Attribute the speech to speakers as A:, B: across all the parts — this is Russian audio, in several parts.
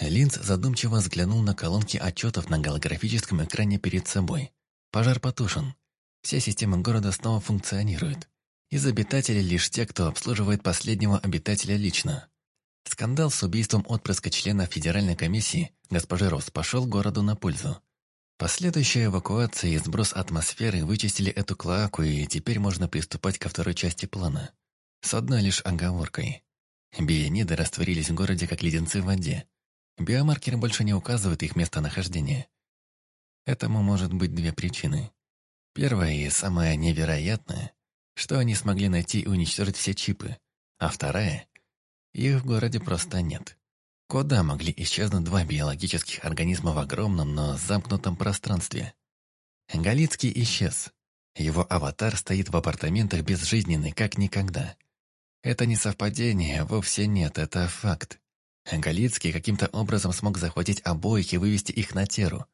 A: Линз задумчиво взглянул на колонки отчетов на голографическом экране перед собой. Пожар потушен. Все системы города снова функционируют. Из обитателей лишь те, кто обслуживает последнего обитателя лично. Скандал с убийством отпрыска члена Федеральной комиссии госпожи Рос пошел городу на пользу. Последующая эвакуация и сброс атмосферы вычистили эту клоаку, и теперь можно приступать ко второй части плана. С одной лишь оговоркой. Биониды растворились в городе, как леденцы в воде. Биомаркеры больше не указывают их местонахождение. Этому может быть две причины. Первая и самая невероятная, что они смогли найти и уничтожить все чипы. А вторая — их в городе просто нет. Куда могли исчезнуть два биологических организма в огромном, но замкнутом пространстве? Галицкий исчез. Его аватар стоит в апартаментах безжизненный, как никогда. Это не совпадение, вовсе нет, это факт. Галицкий каким-то образом смог захватить обоих и вывести их на Теру.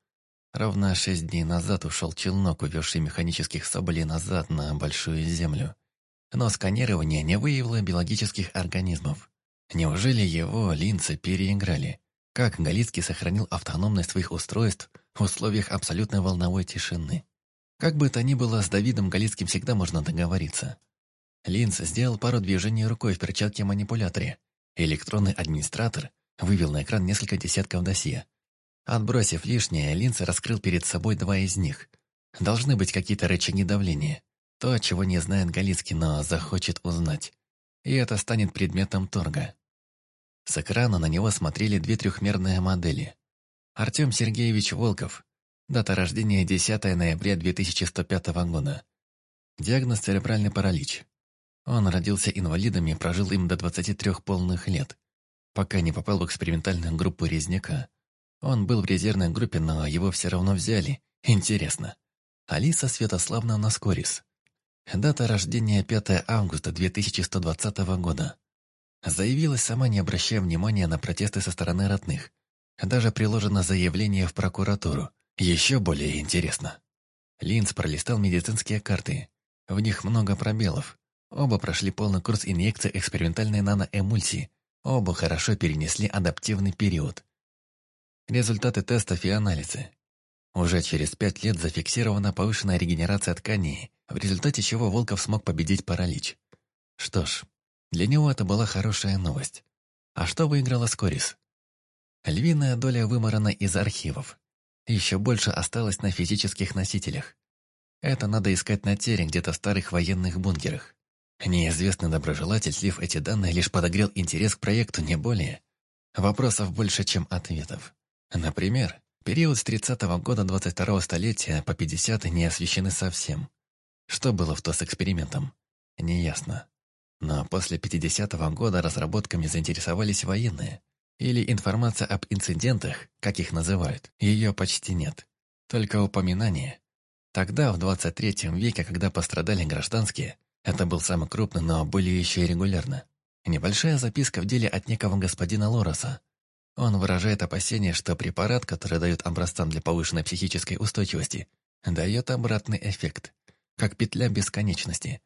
A: Ровно шесть дней назад ушел челнок, увезший механических соболей назад на Большую Землю. Но сканирование не выявило биологических организмов. Неужели его линцы переиграли? Как Галицкий сохранил автономность своих устройств в условиях абсолютной волновой тишины? Как бы то ни было, с Давидом Галицким всегда можно договориться. Линц сделал пару движений рукой в перчатке-манипуляторе. Электронный администратор вывел на экран несколько десятков досье. Отбросив лишнее, Линц раскрыл перед собой два из них. Должны быть какие-то рычаги давления. То, чего не знает Галицкий, но захочет узнать. И это станет предметом торга. С экрана на него смотрели две трехмерные модели. Артем Сергеевич Волков. Дата рождения 10 ноября 2105 года. Диагноз церебральный паралич. Он родился инвалидом и прожил им до 23 полных лет, пока не попал в экспериментальную группу Резняка. Он был в резервной группе, но его все равно взяли. Интересно. Алиса Святославна Скорис. Дата рождения 5 августа 2120 года. Заявилась сама, не обращая внимания на протесты со стороны родных. Даже приложено заявление в прокуратуру. Еще более интересно. Линц пролистал медицинские карты. В них много пробелов. Оба прошли полный курс инъекции экспериментальной наноэмульсии. Оба хорошо перенесли адаптивный период. Результаты тестов и анализы. Уже через пять лет зафиксирована повышенная регенерация тканей, в результате чего Волков смог победить паралич. Что ж, для него это была хорошая новость. А что выиграла Скорис? Львиная доля выморана из архивов. Еще больше осталось на физических носителях. Это надо искать на тере, где-то в старых военных бункерах. Неизвестный доброжелатель, слив эти данные, лишь подогрел интерес к проекту, не более. Вопросов больше, чем ответов. Например, период с 30-го года 22-го столетия по 50 не освещены совсем. Что было в то с экспериментом? Неясно. Но после 50-го года разработками заинтересовались военные. Или информация об инцидентах, как их называют, ее почти нет. Только упоминания. Тогда, в 23 веке, когда пострадали гражданские, это был самый крупный, но были еще и регулярно. Небольшая записка в деле от некого господина Лороса. Он выражает опасение, что препарат, который дает образцам для повышенной психической устойчивости, дает обратный эффект, как петля бесконечности.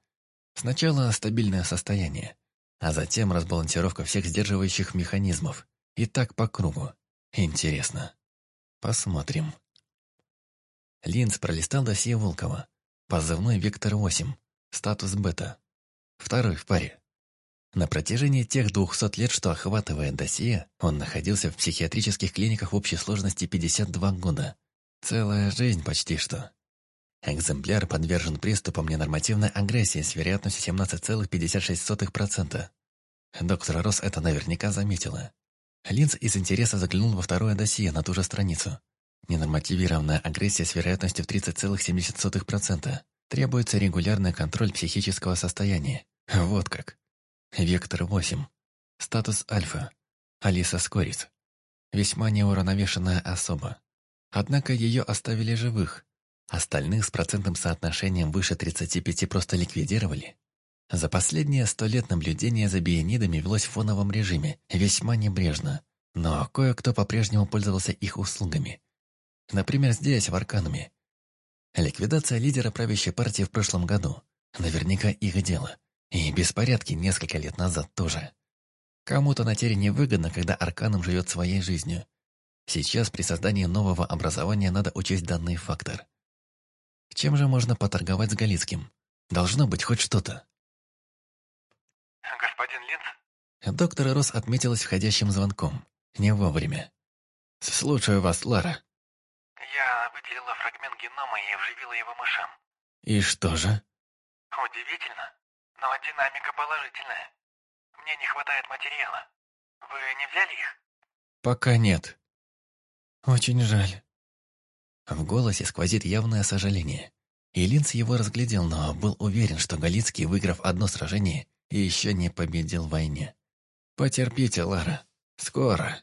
A: Сначала стабильное состояние, а затем разбалансировка всех сдерживающих механизмов. И так по кругу. Интересно. Посмотрим. Линз пролистал досье Волкова. Позывной «Вектор-8». Статус бета. Второй в паре. На протяжении тех двухсот лет, что охватывает досье, он находился в психиатрических клиниках в общей сложности 52 года. Целая жизнь почти что. Экземпляр подвержен приступам ненормативной агрессии с вероятностью 17,56%. Доктор Росс это наверняка заметила. Линз из интереса заглянул во второе досье на ту же страницу. Ненормативированная агрессия с вероятностью в 30,70%. Требуется регулярный контроль психического состояния. Вот как. Вектор 8. Статус альфа. Алиса Скорис. Весьма неуравновешенная особа. Однако ее оставили живых. Остальных с процентным соотношением выше 35 просто ликвидировали. За последние сто лет наблюдение за бионидами велось в фоновом режиме, весьма небрежно, но кое-кто по-прежнему пользовался их услугами. Например, здесь, в Аркануме, Ликвидация лидера правящей партии в прошлом году. Наверняка их дело. И беспорядки несколько лет назад тоже. Кому-то на тере невыгодно, когда Арканом живет своей жизнью. Сейчас при создании нового образования надо учесть данный фактор. Чем же можно поторговать с Галицким? Должно быть хоть что-то.
B: «Господин Линц?»
A: Доктор Рос отметилась входящим звонком. Не вовремя. «Слушаю вас, Лара».
B: «Я выделила фрагмент генома и вживила его мышам».
A: «И что же?»
B: «Удивительно, но динамика положительная. Мне не хватает материала. Вы не взяли их?»
A: «Пока нет». «Очень жаль». В голосе сквозит явное сожаление. И Линц его разглядел, но был уверен, что Галицкий, выиграв одно сражение, еще не победил в войне. «Потерпите, Лара. Скоро».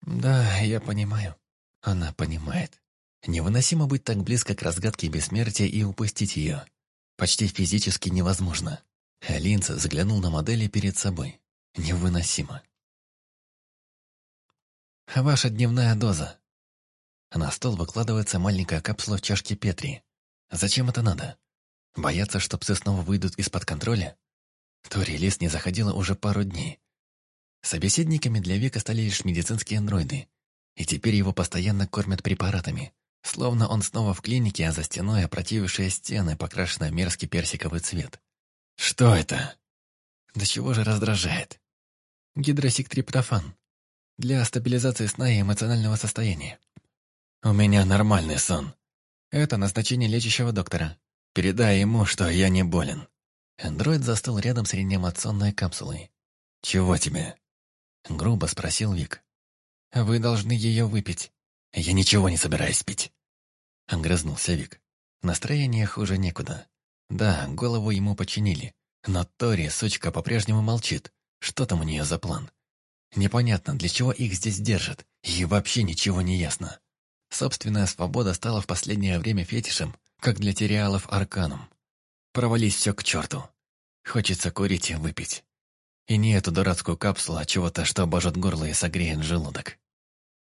A: «Да, я понимаю». Она понимает. Невыносимо быть так близко к разгадке бессмертия и упустить ее. Почти физически невозможно. Линц взглянул на модели перед собой. Невыносимо. Ваша дневная доза. На стол выкладывается маленькая капсула в чашке Петри. Зачем это надо? Бояться, что псы снова выйдут из-под контроля? Тори Лис не заходила уже пару дней. Собеседниками для Века стали лишь медицинские андроиды. И теперь его постоянно кормят препаратами. Словно он снова в клинике, а за стеной опротивившие стены, покрашенные в мерзкий персиковый цвет. Что это? До чего же раздражает? Гидросиктриптофан. Для стабилизации сна и эмоционального состояния. У меня нормальный сон. Это назначение лечащего доктора. Передай ему, что я не болен. Андроид застыл рядом с реанимационной капсулой. «Чего тебе?» Грубо спросил Вик. «Вы должны ее выпить». «Я ничего не собираюсь пить». Огрызнулся Вик. Настроение хуже некуда. Да, голову ему починили. Но Тори, сучка, по-прежнему молчит. Что там у нее за план? Непонятно, для чего их здесь держат. И вообще ничего не ясно. Собственная свобода стала в последнее время фетишем, как для териалов арканом. Провались все к черту. Хочется курить и выпить. И не эту дурацкую капсулу, а чего-то, что обожжет горло и согреет желудок.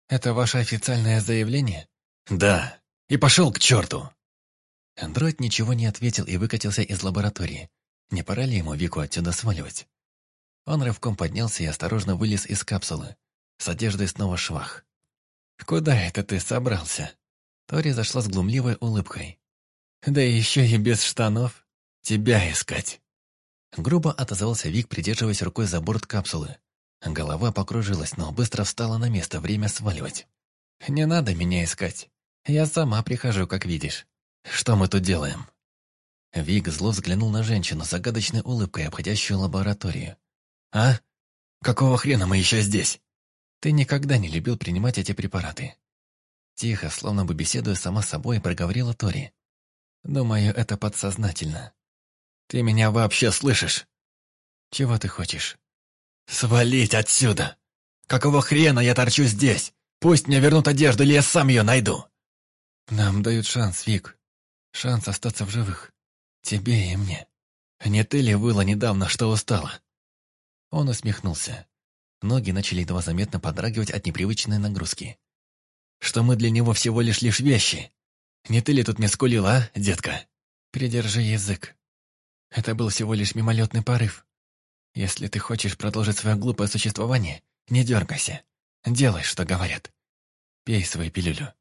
A: «Это ваше официальное заявление?» «Да. И пошел к черту!» Андроид ничего не ответил и выкатился из лаборатории. Не пора ли ему Вику отсюда сваливать? Он рывком поднялся и осторожно вылез из капсулы. С одеждой снова швах. «Куда это ты собрался?» Тори зашла с глумливой улыбкой. «Да еще и без штанов. Тебя искать!» Грубо отозвался Вик, придерживаясь рукой за борт капсулы. Голова покружилась, но быстро встала на место, время сваливать. «Не надо меня искать. Я сама прихожу, как видишь. Что мы тут делаем?» Вик зло взглянул на женщину с загадочной улыбкой, обходящую лабораторию. «А? Какого хрена мы еще здесь?» «Ты никогда не любил принимать эти препараты». Тихо, словно бы беседуя сама с собой, проговорила Тори. «Думаю, это подсознательно. Ты меня вообще слышишь?» «Чего ты хочешь?» «Свалить отсюда! Какого хрена я торчу здесь? Пусть мне вернут одежду, или я сам ее найду!» «Нам дают шанс, Вик. Шанс остаться в живых. Тебе и мне. Не ты ли выла недавно, что устала?» Он усмехнулся. Ноги начали едва заметно подрагивать от непривычной нагрузки. «Что мы для него всего лишь лишь вещи? Не ты ли тут мне скулила, а, детка?» «Придержи язык. Это был всего лишь мимолетный порыв. Если ты хочешь продолжить свое глупое существование, не дергайся. Делай, что говорят. Пей свою пилюлю.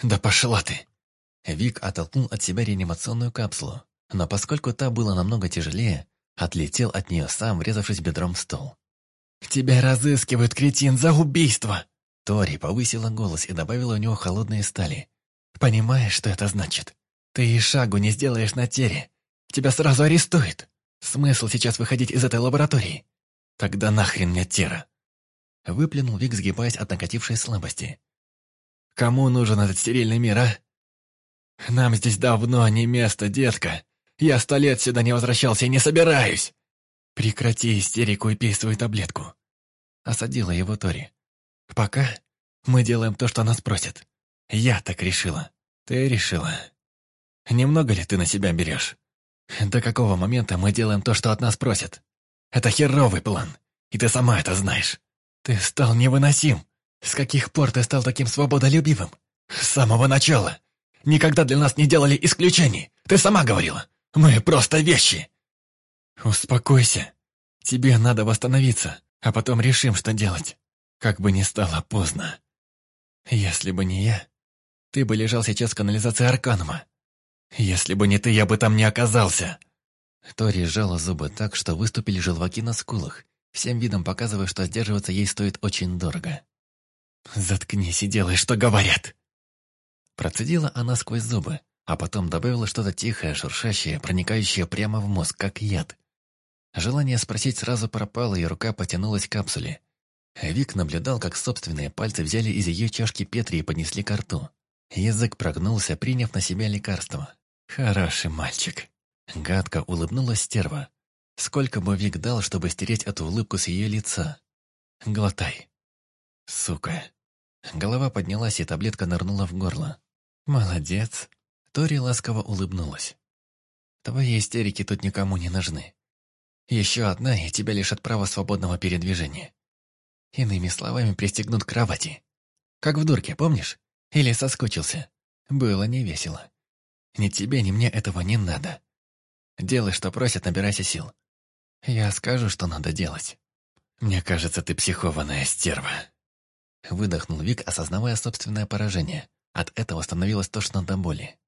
A: Да пошла ты!» Вик оттолкнул от себя реанимационную капсулу, но поскольку та была намного тяжелее, отлетел от нее сам, врезавшись бедром в стол. «Тебя разыскивают, кретин, за убийство!» Тори повысила голос и добавила у него холодные стали. «Понимаешь, что это значит? Ты и шагу не сделаешь на тере. Тебя сразу арестуют. Смысл сейчас выходить из этой лаборатории? Тогда нахрен мне тера!» Выплюнул Вик, сгибаясь от накатившей слабости. «Кому нужен этот стерильный мир, а? Нам здесь давно не место, детка. Я сто лет сюда не возвращался и не собираюсь. Прекрати истерику и пей свою таблетку. Осадила его Тори. Пока мы делаем то, что нас просят. Я так решила. Ты решила. Немного ли ты на себя берешь? До какого момента мы делаем то, что от нас просят? Это херовый план, и ты сама это знаешь. Ты стал невыносим. С каких пор ты стал таким свободолюбивым? С самого начала. Никогда для нас не делали исключений. Ты сама говорила. Мы просто вещи. Успокойся. Тебе надо восстановиться. А потом решим, что делать. Как бы ни стало поздно. Если бы не я, ты бы лежал сейчас в канализации Арканума. Если бы не ты, я бы там не оказался. Тори сжала зубы так, что выступили желваки на скулах, всем видом показывая, что сдерживаться ей стоит очень дорого. «Заткнись и делай, что говорят!» Процедила она сквозь зубы, а потом добавила что-то тихое, шуршащее, проникающее прямо в мозг, как яд. Желание спросить сразу пропало, и рука потянулась к капсуле. Вик наблюдал, как собственные пальцы взяли из ее чашки Петри и поднесли к рту. Язык прогнулся, приняв на себя лекарство. «Хороший мальчик». Гадко улыбнулась стерва. Сколько бы Вик дал, чтобы стереть эту улыбку с ее лица? «Глотай». «Сука». Голова поднялась, и таблетка нырнула в горло. «Молодец». Тори ласково улыбнулась. «Твои истерики тут никому не нужны. Еще одна, и тебя лишат права свободного передвижения. Иными словами, пристегнут к кровати. Как в дурке, помнишь? Или соскучился? Было не весело. Ни тебе, ни мне этого не надо. Делай, что просят, набирайся сил. Я скажу, что надо делать. Мне кажется, ты психованная стерва. Выдохнул Вик, осознавая собственное поражение. От этого становилось тошно до боли.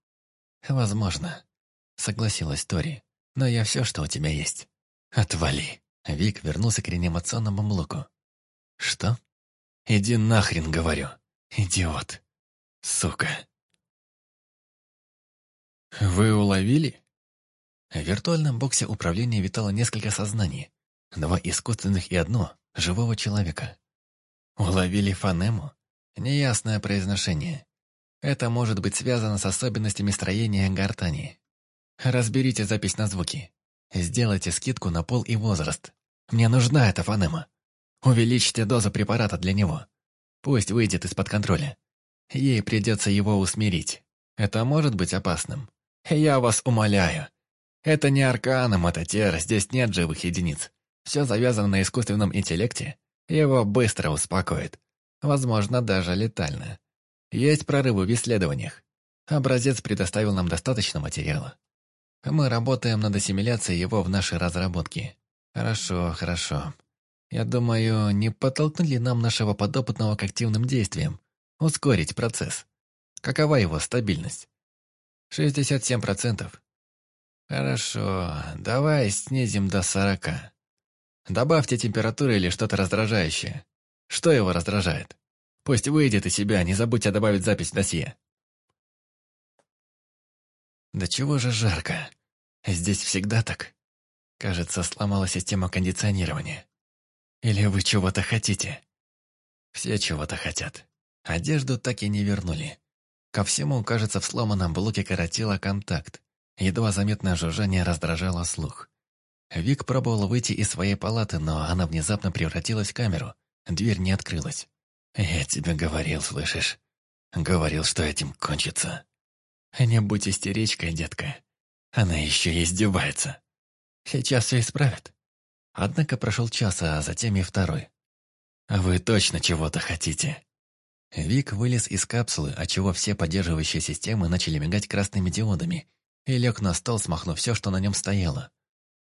A: «Возможно», — согласилась Тори. «Но я все, что у тебя есть. Отвали». Вик вернулся к реанимационному блоку. «Что?» «Иди нахрен, говорю. Идиот. Сука». «Вы уловили?» В виртуальном боксе управления витало несколько сознаний. Два искусственных и одно — живого человека. Уловили фонему? Неясное произношение. Это может быть связано с особенностями строения гортани. Разберите запись на звуки. Сделайте скидку на пол и возраст. Мне нужна эта фонема. Увеличьте дозу препарата для него. Пусть выйдет из-под контроля. Ей придется его усмирить. Это может быть опасным. Я вас умоляю. Это не Аркана, Мототер, здесь нет живых единиц. Все завязано на искусственном интеллекте. Его быстро успокоит. Возможно, даже летально. Есть прорывы в исследованиях. Образец предоставил нам достаточно материала. Мы работаем над ассимиляцией его в нашей разработке. Хорошо, хорошо. Я думаю, не подтолкнуть ли нам нашего подопытного к активным действиям? Ускорить процесс. Какова его стабильность? 67%. Хорошо, давай снизим до 40. Добавьте температуру или что-то раздражающее. Что его раздражает? Пусть выйдет из себя, не забудьте добавить запись в досье. Да чего же жарко. Здесь всегда так. Кажется, сломала система кондиционирования. Или вы чего-то хотите? Все чего-то хотят. Одежду так и не вернули. Ко всему, кажется, в сломанном блоке коротило контакт. Едва заметное жужжание раздражало слух. Вик пробовал выйти из своей палаты, но она внезапно превратилась в камеру. Дверь не открылась. «Я тебе говорил, слышишь? Говорил, что этим кончится. Не будь истеричкой, детка. Она еще издевается. Сейчас все исправят». Однако прошел час, а затем и второй. «Вы точно чего-то хотите?» Вик вылез из капсулы, отчего все поддерживающие системы начали мигать красными диодами, и лег на стол, смахнув все, что на нем стояло.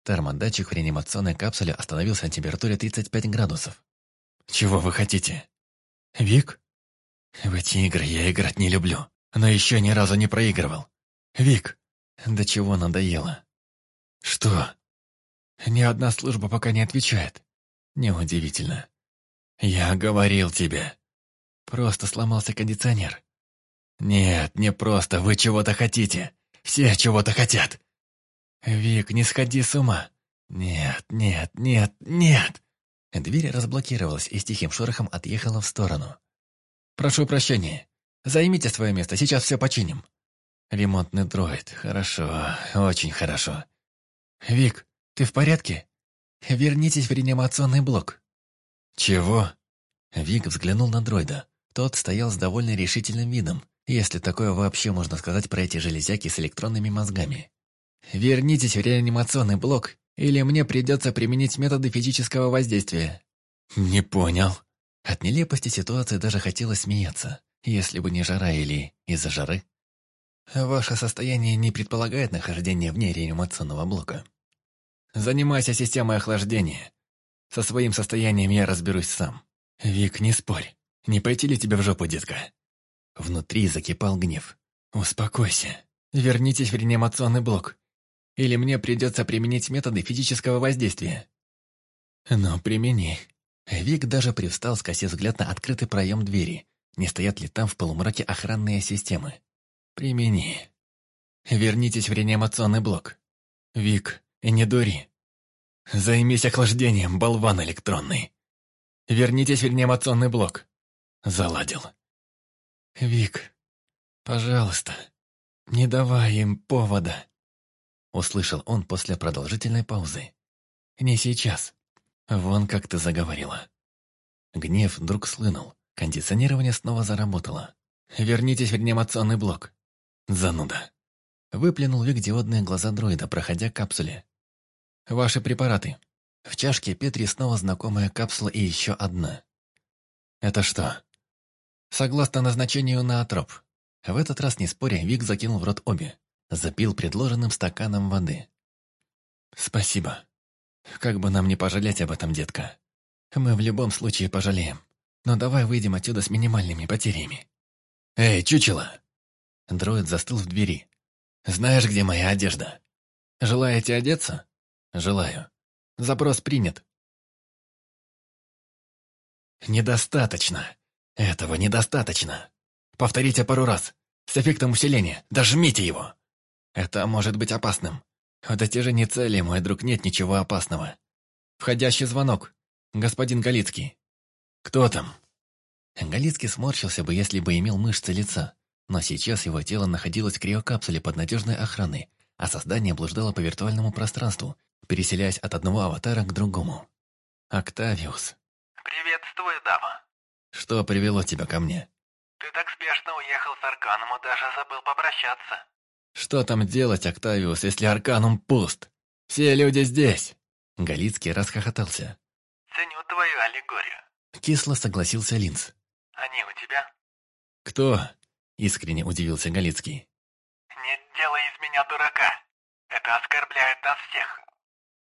A: Термодатчик в реанимационной капсуле остановился на температуре 35 градусов. «Чего вы хотите?» «Вик?» «В эти игры я играть не люблю, но еще ни разу не проигрывал. Вик!» «До чего надоело?» «Что?» «Ни одна служба пока не отвечает. Неудивительно». «Я говорил тебе». «Просто сломался кондиционер». «Нет, не просто, вы чего-то хотите. Все чего-то хотят». «Вик, не сходи с ума». «Нет, нет, нет, нет!» Дверь разблокировалась и с тихим шорохом отъехала в сторону. «Прошу прощения. Займите свое место, сейчас все починим». «Ремонтный дроид. Хорошо, очень хорошо». «Вик, ты в порядке? Вернитесь в реанимационный блок». «Чего?» Вик взглянул на дроида. Тот стоял с довольно решительным видом, если такое вообще можно сказать про эти железяки с электронными мозгами. «Вернитесь в реанимационный блок или мне придется применить методы физического воздействия?» «Не понял». От нелепости ситуации даже хотелось смеяться, если бы не жара или из-за жары. Ваше состояние не предполагает нахождение вне реанимационного блока. Занимайся системой охлаждения. Со своим состоянием я разберусь сам. Вик, не спорь. Не пойти ли тебе в жопу, детка?» Внутри закипал гнев. «Успокойся. Вернитесь в реанимационный блок. Или мне придется применить методы физического воздействия». «Ну, примени». Вик даже привстал, скосив взгляд на открытый проем двери. Не стоят ли там в полумраке охранные системы? «Примени. Вернитесь в реанимационный блок. Вик, не дури. Займись охлаждением, болван электронный. Вернитесь в реанимационный блок. Заладил. Вик, пожалуйста, не давай им повода. Услышал он после продолжительной паузы. Не сейчас. Вон как ты заговорила. Гнев вдруг слынул. Кондиционирование снова заработало. «Вернитесь в реанимационный блок». «Зануда». Выплюнул Вик диодные глаза дроида, проходя капсуле. Ваши препараты. В чашке Петри снова знакомая капсула и еще одна. Это что? Согласно назначению на отроп. В этот раз, не споря, Вик закинул в рот обе. Запил предложенным стаканом воды. Спасибо. Как бы нам не пожалеть об этом, детка. Мы в любом случае пожалеем. Но давай выйдем отсюда с минимальными потерями. Эй, чучело! Дроид застыл в двери. Знаешь, где моя одежда? Желаете одеться? Желаю. Запрос принят. Недостаточно. Этого недостаточно. Повторите пару раз. С эффектом усиления. Дожмите его. Это может быть опасным. В достижении цели, мой друг, нет ничего опасного. Входящий звонок. Господин Галицкий. Кто там? Галицкий сморщился бы, если бы имел мышцы лица. Но сейчас его тело находилось в криокапсуле под надежной охраной, а создание блуждало по виртуальному пространству, переселяясь от одного аватара к другому. «Октавиус».
B: «Приветствую, дама».
A: «Что привело тебя ко мне?»
B: «Ты так спешно уехал с Арканом и даже забыл попрощаться».
A: «Что там делать, Октавиус, если Арканум пуст? Все люди здесь!» Галицкий расхохотался.
B: «Ценю твою аллегорию».
A: Кисло согласился Линз.
B: «Они у тебя?»
A: «Кто?» — искренне удивился Галицкий.
B: «Не делай из меня дурака. Это оскорбляет нас всех».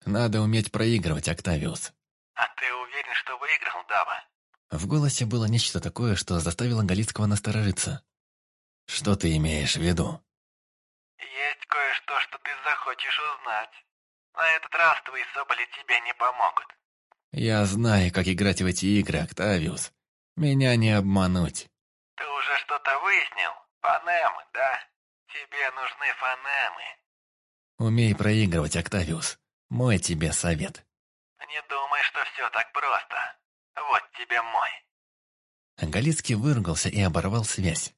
A: Надо уметь проигрывать, Октавиус.
B: А ты уверен, что выиграл, Дава?
A: В голосе было нечто такое, что заставило Галицкого насторожиться. Что ты имеешь в виду?
B: Есть кое-что, что ты захочешь узнать. На этот раз твои соболи тебе не помогут.
A: Я знаю, как играть в эти игры, Октавиус. Меня не обмануть.
B: Ты уже что-то выяснил? Фонемы, да? Тебе нужны фонемы.
A: Умей проигрывать, Октавиус. Мой тебе совет.
B: Не думай, что все так просто. Вот тебе мой.
A: Галицкий выругался и оборвал связь.